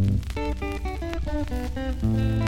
Thank you.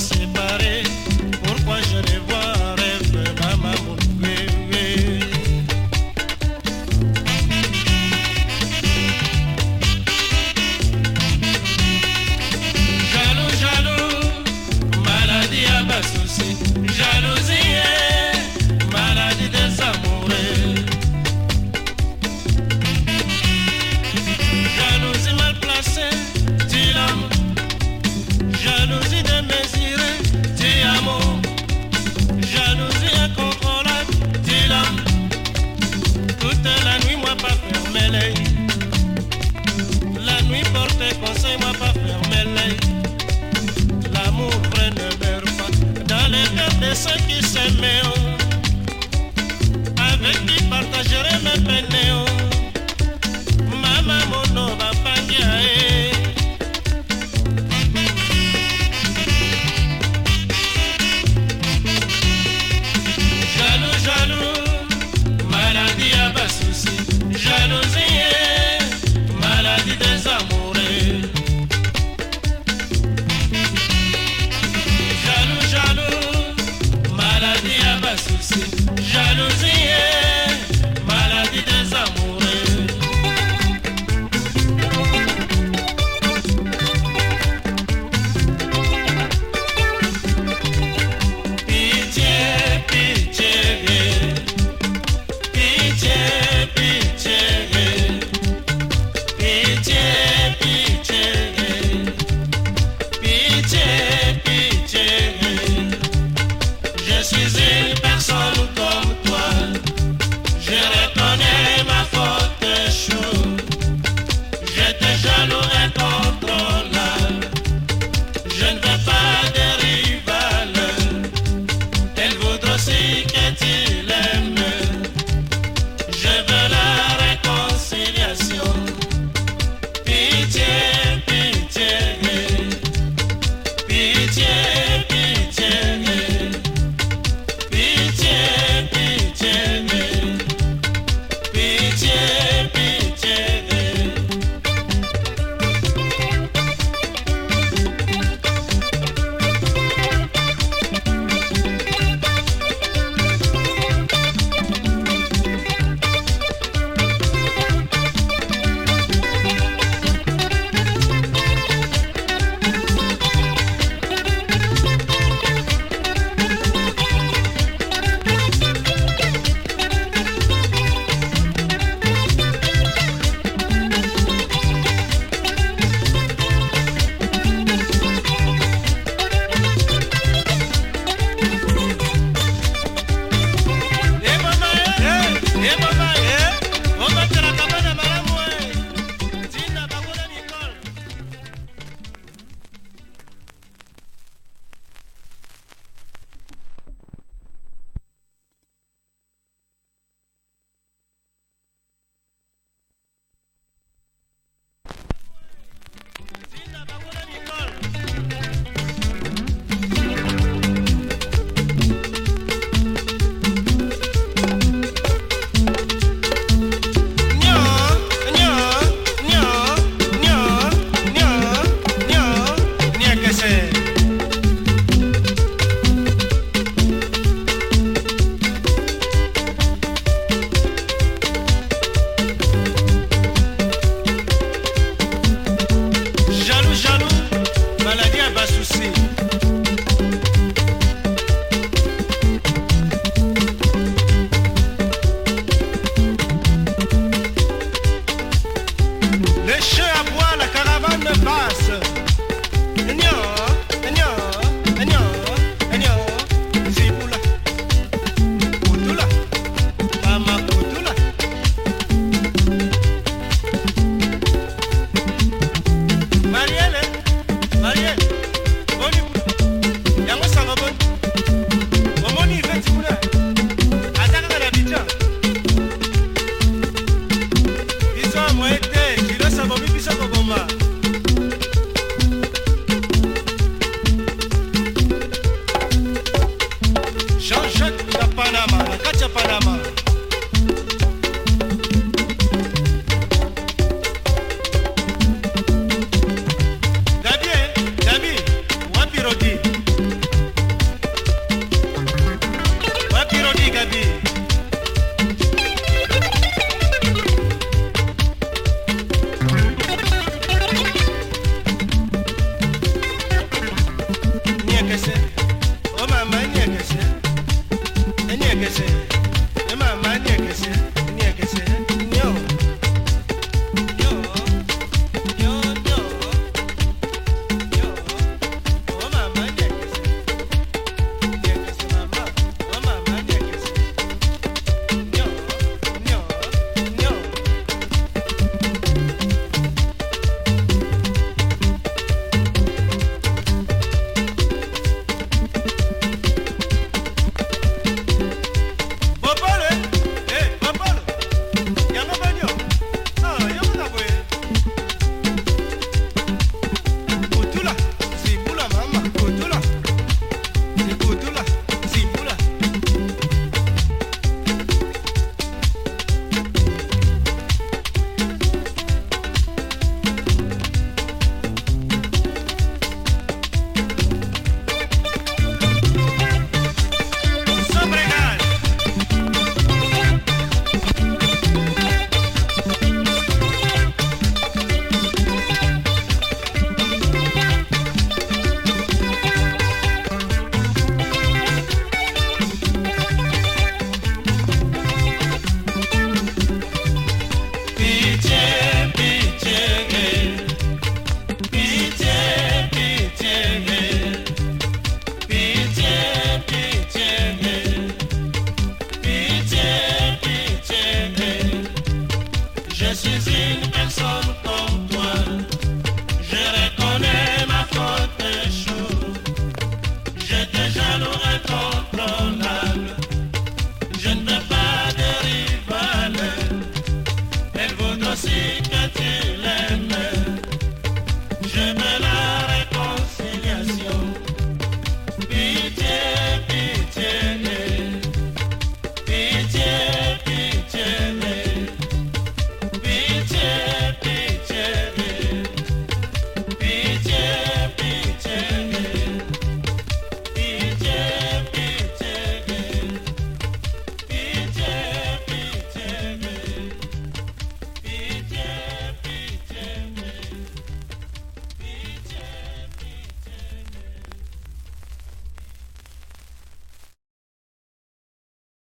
separé. ceux qui s'aimaient, avec qui partagerai mes peines.